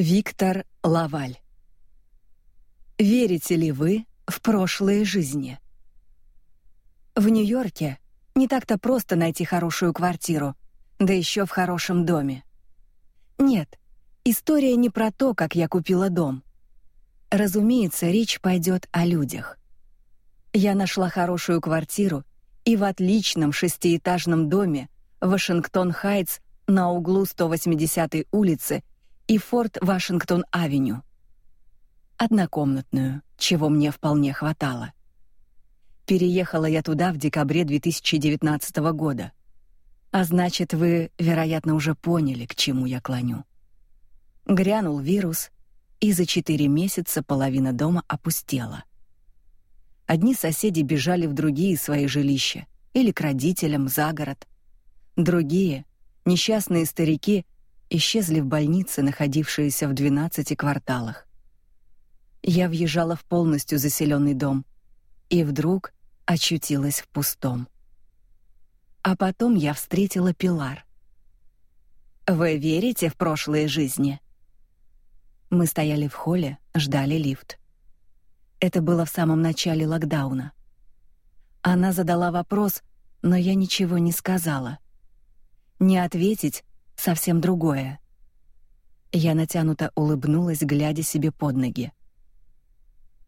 Виктор Лаваль. Верите ли вы в прошлые жизни? В Нью-Йорке не так-то просто найти хорошую квартиру, да еще в хорошем доме. Нет, история не про то, как я купила дом. Разумеется, речь пойдет о людях. Я нашла хорошую квартиру и в отличном шестиэтажном доме в Вашингтон-Хайтс на углу 180-й улицы и Форт Вашингтон-авеню. Однокомнатную, чего мне вполне хватало. Переехала я туда в декабре 2019 года. А значит, вы, вероятно, уже поняли, к чему я клоню. Грянул вирус, и за четыре месяца половина дома опустела. Одни соседи бежали в другие свои жилища или к родителям за город. Другие, несчастные старики, исчезли в больнице, находившиеся в 12 кварталах. Я въезжала в полностью заселенный дом и вдруг очутилась в пустом. А потом я встретила Пилар. Вы верите в прошлые жизни? Мы стояли в холле, ждали лифт. Это было в самом начале локдауна. Она задала вопрос, но я ничего не сказала. Не ответить совсем другое. Я натянуто улыбнулась, глядя себе под ноги.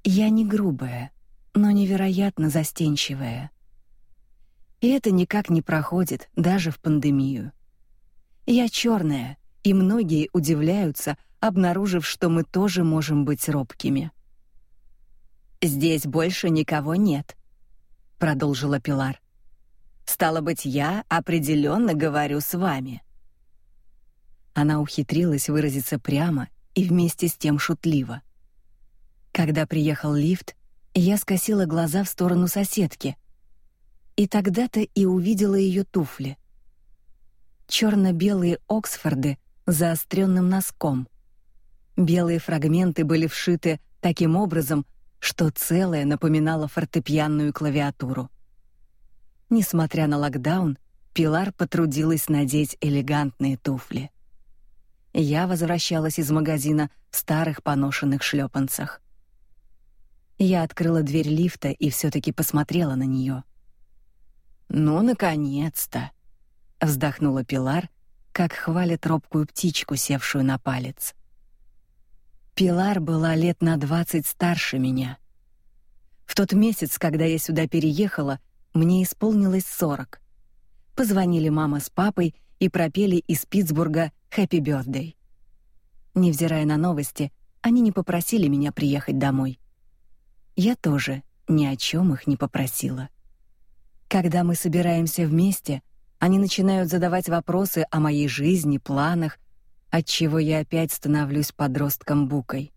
Я не грубая, но невероятно застенчивая. И это никак не проходит даже в пандемию. Я черная, и многие удивляются, обнаружив, что мы тоже можем быть робкими. Здесь больше никого нет, продолжила Пилар. Стало быть, я определенно говорю с вами. Она ухитрилась выразиться прямо и вместе с тем шутливо. Когда приехал лифт, я скосила глаза в сторону соседки. И тогда-то и увидела ее туфли. черно белые Оксфорды с заостренным носком. Белые фрагменты были вшиты таким образом, что целое напоминало фортепианную клавиатуру. Несмотря на локдаун, Пилар потрудилась надеть элегантные туфли. Я возвращалась из магазина в старых поношенных шлепанцах. Я открыла дверь лифта и все таки посмотрела на нее. Ну наконец-то, вздохнула Пилар, как хвалит робкую птичку, севшую на палец. Пилар была лет на двадцать старше меня. В тот месяц, когда я сюда переехала, мне исполнилось сорок. Позвонили мама с папой и пропели из Питтсбурга «Happy Birthday». Невзирая на новости, они не попросили меня приехать домой. Я тоже ни о чем их не попросила. Когда мы собираемся вместе, они начинают задавать вопросы о моей жизни, планах, от чего я опять становлюсь подростком букой.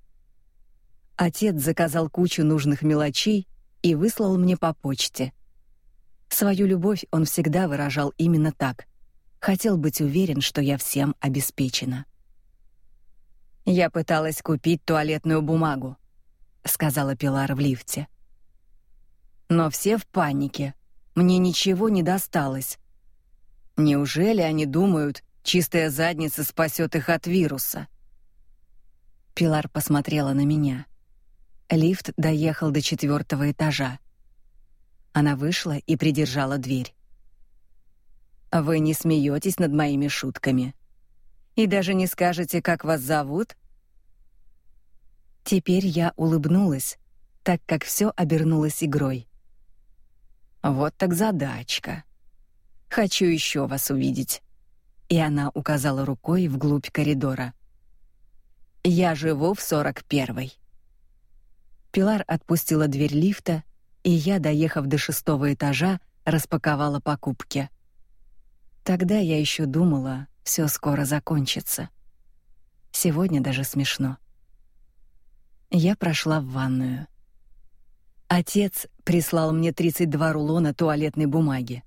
Отец заказал кучу нужных мелочей и выслал мне по почте. Свою любовь он всегда выражал именно так. Хотел быть уверен, что я всем обеспечена. Я пыталась купить туалетную бумагу сказала Пилар в лифте. Но все в панике. Мне ничего не досталось. Неужели они думают, чистая задница спасет их от вируса? Пилар посмотрела на меня. Лифт доехал до четвертого этажа. Она вышла и придержала дверь. Вы не смеетесь над моими шутками и даже не скажете, как вас зовут? Теперь я улыбнулась, так как все обернулось игрой. Вот так задачка. Хочу еще вас увидеть. И она указала рукой вглубь коридора. Я живу в сорок первой. Пилар отпустила дверь лифта, и я, доехав до шестого этажа, распаковала покупки. Тогда я еще думала, все скоро закончится. Сегодня даже смешно. Я прошла в ванную. Отец прислал мне 32 рулона туалетной бумаги.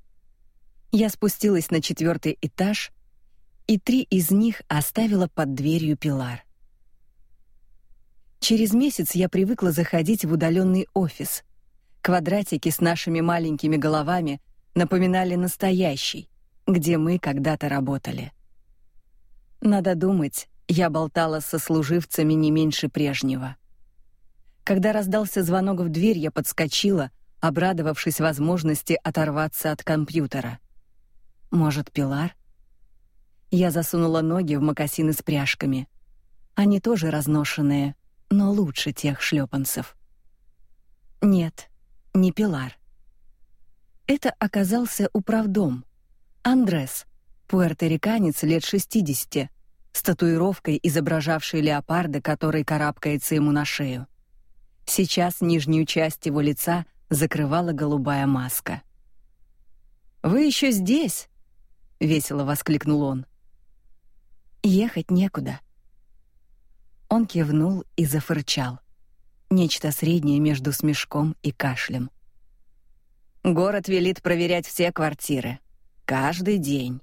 Я спустилась на четвертый этаж, и три из них оставила под дверью Пилар. Через месяц я привыкла заходить в удаленный офис. Квадратики с нашими маленькими головами напоминали настоящий, где мы когда-то работали. Надо думать, я болтала со служивцами не меньше прежнего. Когда раздался звонок в дверь, я подскочила, обрадовавшись возможности оторваться от компьютера. Может, Пилар? Я засунула ноги в мокасины с пряжками. Они тоже разношенные, но лучше тех шлепанцев. Нет, не Пилар. Это оказался управдом. Андрес, пуэрториканец лет 60, с татуировкой, изображавшей леопарда, который карабкается ему на шею. Сейчас нижнюю часть его лица закрывала голубая маска. Вы еще здесь? весело воскликнул он. Ехать некуда. Он кивнул и зафырчал. Нечто среднее между смешком и кашлем. Город велит проверять все квартиры каждый день.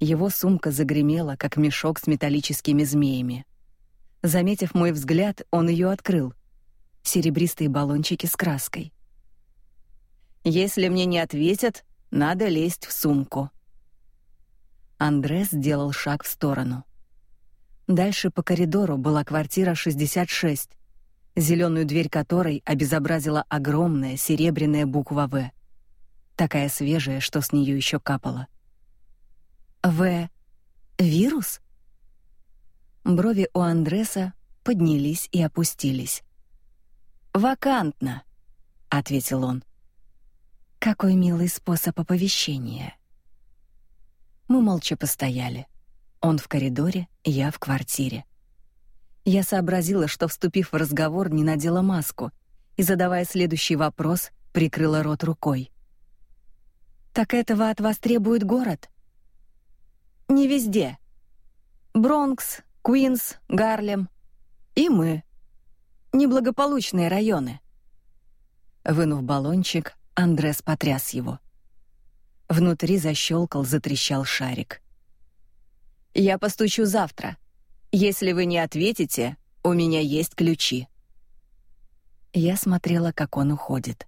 Его сумка загремела, как мешок с металлическими змеями. Заметив мой взгляд, он ее открыл. Серебристые баллончики с краской. Если мне не ответят, надо лезть в сумку. Андрес сделал шаг в сторону. Дальше по коридору была квартира 66, зеленую дверь которой обезобразила огромная серебряная буква В, такая свежая, что с нее еще капало. В. Вирус? Брови у Андреса поднялись и опустились. Вакантно, ответил он. Какой милый способ оповещения. Мы молча постояли. Он в коридоре, я в квартире. Я сообразила, что вступив в разговор, не надела маску и задавая следующий вопрос, прикрыла рот рукой. Так этого от вас требует город? Не везде. Бронкс, Куинс, Гарлем и мы. Неблагополучные районы. Вынув баллончик, Андрес потряс его. Внутри защелкал, затрещал шарик. Я постучу завтра. Если вы не ответите, у меня есть ключи. Я смотрела, как он уходит.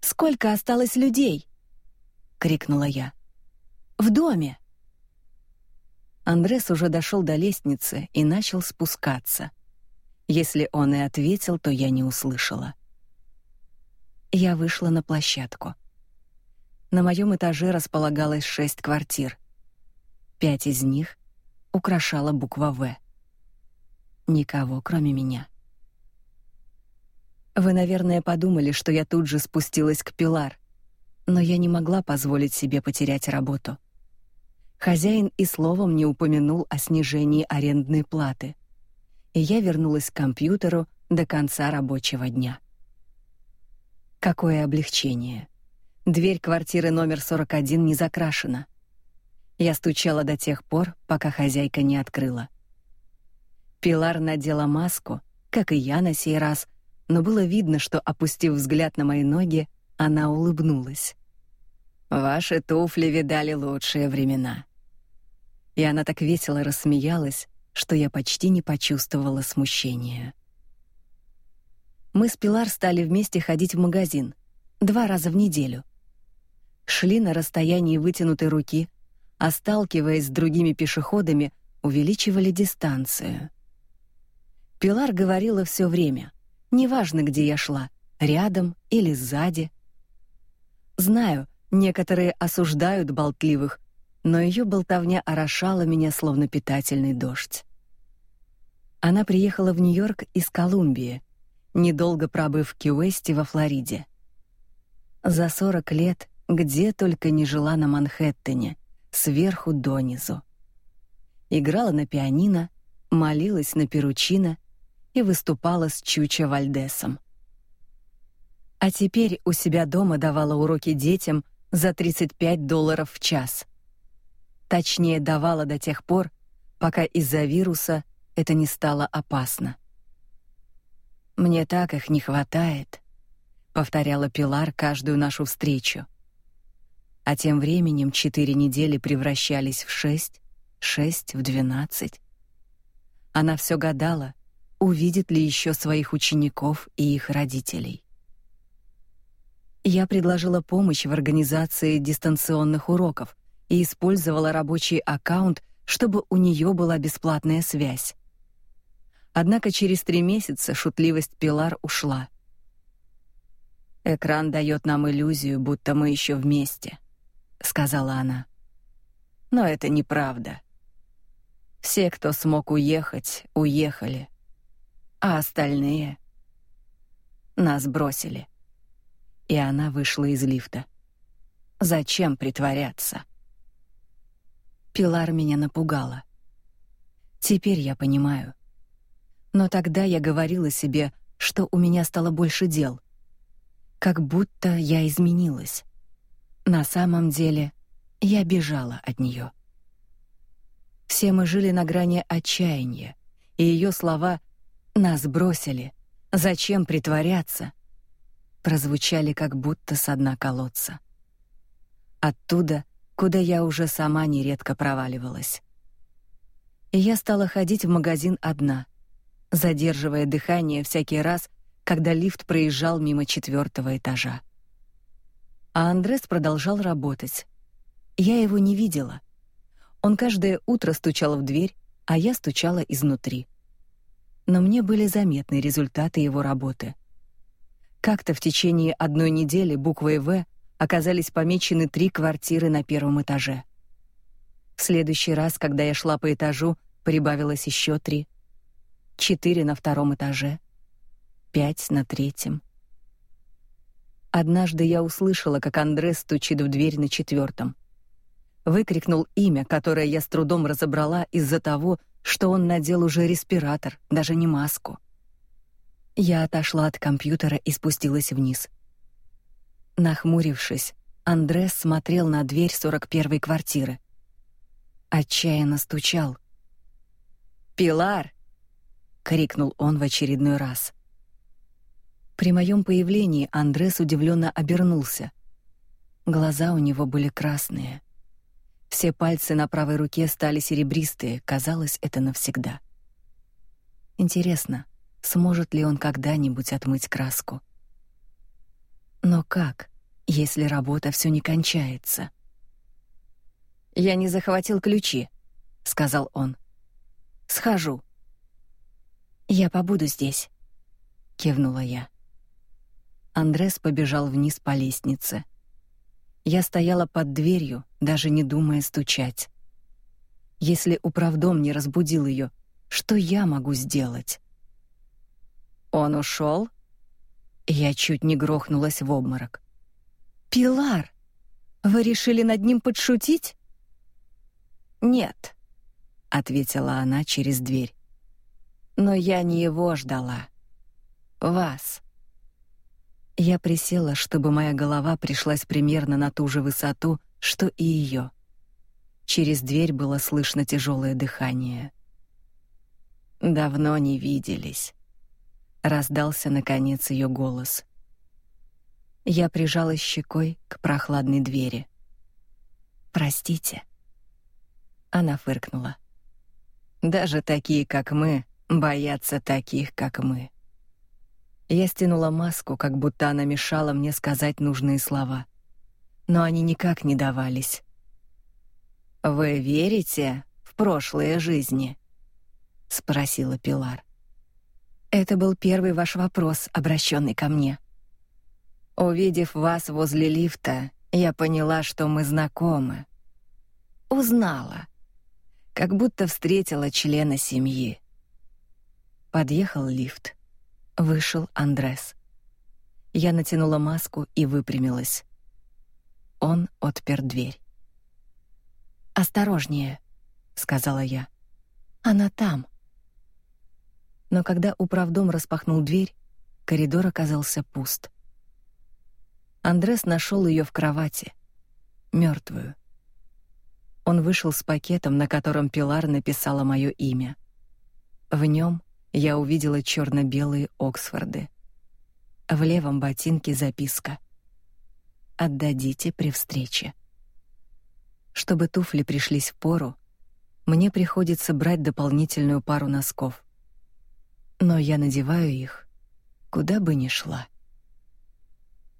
Сколько осталось людей? Крикнула я. В доме. Андрес уже дошел до лестницы и начал спускаться. Если он и ответил, то я не услышала. Я вышла на площадку. На моем этаже располагалось шесть квартир. Пять из них украшала буква В. Никого, кроме меня. Вы, наверное, подумали, что я тут же спустилась к Пилар, но я не могла позволить себе потерять работу. Хозяин и словом не упомянул о снижении арендной платы. И я вернулась к компьютеру до конца рабочего дня. Какое облегчение. Дверь квартиры номер 41 не закрашена. Я стучала до тех пор, пока хозяйка не открыла. Пилар надела маску, как и я на сей раз, но было видно, что опустив взгляд на мои ноги, она улыбнулась. Ваши туфли видали лучшие времена. И она так весело рассмеялась, что я почти не почувствовала смущения. Мы с Пилар стали вместе ходить в магазин два раза в неделю. Шли на расстоянии вытянутой руки, а сталкиваясь с другими пешеходами, увеличивали дистанцию. Пилар говорила все время, неважно, где я шла, рядом или сзади. Знаю, Некоторые осуждают болтливых, но ее болтовня орошала меня словно питательный дождь. Она приехала в Нью-Йорк из Колумбии, недолго пробыв в Кьюэсте во Флориде. За 40 лет где только не жила на Манхэттене, сверху донизу. Играла на пианино, молилась на перучино и выступала с Чуча Вальдесом. А теперь у себя дома давала уроки детям за 35 долларов в час. Точнее, давала до тех пор, пока из-за вируса это не стало опасно. Мне так их не хватает, повторяла Пилар каждую нашу встречу. А тем временем четыре недели превращались в шесть, шесть в двенадцать. Она все гадала, увидит ли еще своих учеников и их родителей. Я предложила помощь в организации дистанционных уроков и использовала рабочий аккаунт, чтобы у нее была бесплатная связь. Однако через три месяца шутливость Пилар ушла. Экран дает нам иллюзию, будто мы еще вместе, сказала она. Но это неправда. Все, кто смог уехать, уехали, а остальные нас бросили. И она вышла из лифта. Зачем притворяться? Пилар меня напугала. Теперь я понимаю. Но тогда я говорила себе, что у меня стало больше дел. Как будто я изменилась. На самом деле, я бежала от нее. Все мы жили на грани отчаяния, и ее слова нас бросили. Зачем притворяться? Прозвучали как будто с дна колодца. Оттуда, куда я уже сама нередко проваливалась. И я стала ходить в магазин одна, задерживая дыхание всякий раз, когда лифт проезжал мимо четвертого этажа. А Андрес продолжал работать. Я его не видела. Он каждое утро стучал в дверь, а я стучала изнутри. Но мне были заметны результаты его работы. Как-то в течение одной недели буквой В оказались помечены три квартиры на первом этаже. В следующий раз, когда я шла по этажу, прибавилось еще три четыре на втором этаже, пять на третьем. Однажды я услышала, как Андрес стучит в дверь на четвертом. Выкрикнул имя, которое я с трудом разобрала из-за того, что он надел уже респиратор, даже не маску. Я отошла от компьютера и спустилась вниз. Нахмурившись, Андрес смотрел на дверь 41-й квартиры. Отчаянно стучал. «Пилар!» крикнул он в очередной раз. При моем появлении Андрес удивленно обернулся. Глаза у него были красные. Все пальцы на правой руке стали серебристые, казалось, это навсегда. Интересно, сможет ли он когда-нибудь отмыть краску? Но как, если работа все не кончается? Я не захватил ключи, сказал он. Схожу. Я побуду здесь, кивнула я. Андрес побежал вниз по лестнице. Я стояла под дверью, даже не думая стучать. Если управдом не разбудил ее, что я могу сделать? Он ушел? Я чуть не грохнулась в обморок. Пилар, вы решили над ним подшутить? Нет, ответила она через дверь. Но я не его ждала. Вас. Я присела, чтобы моя голова пришлась примерно на ту же высоту, что и ее. Через дверь было слышно тяжелое дыхание. Давно не виделись. Раздался наконец ее голос. Я прижалась щекой к прохладной двери. Простите. Она фыркнула. Даже такие, как мы, боятся таких, как мы. Я стянула маску, как будто она мешала мне сказать нужные слова. Но они никак не давались. Вы верите в прошлые жизни? спросила Пилар. Это был первый ваш вопрос, обращенный ко мне. Увидев вас возле лифта, я поняла, что мы знакомы. Узнала, как будто встретила члена семьи. Подъехал лифт. Вышел Андрес. Я натянула маску и выпрямилась. Он отпер дверь. «Осторожнее», — сказала я. «Она там». Но когда управдом распахнул дверь, коридор оказался пуст. Андрес нашел ее в кровати, мертвую. Он вышел с пакетом, на котором Пилар написала мое имя. В нем я увидела черно белые Оксфорды. В левом ботинке записка: "Отдадите при встрече". Чтобы туфли пришлись в пору, мне приходится брать дополнительную пару носков. Но я надеваю их, куда бы ни шла.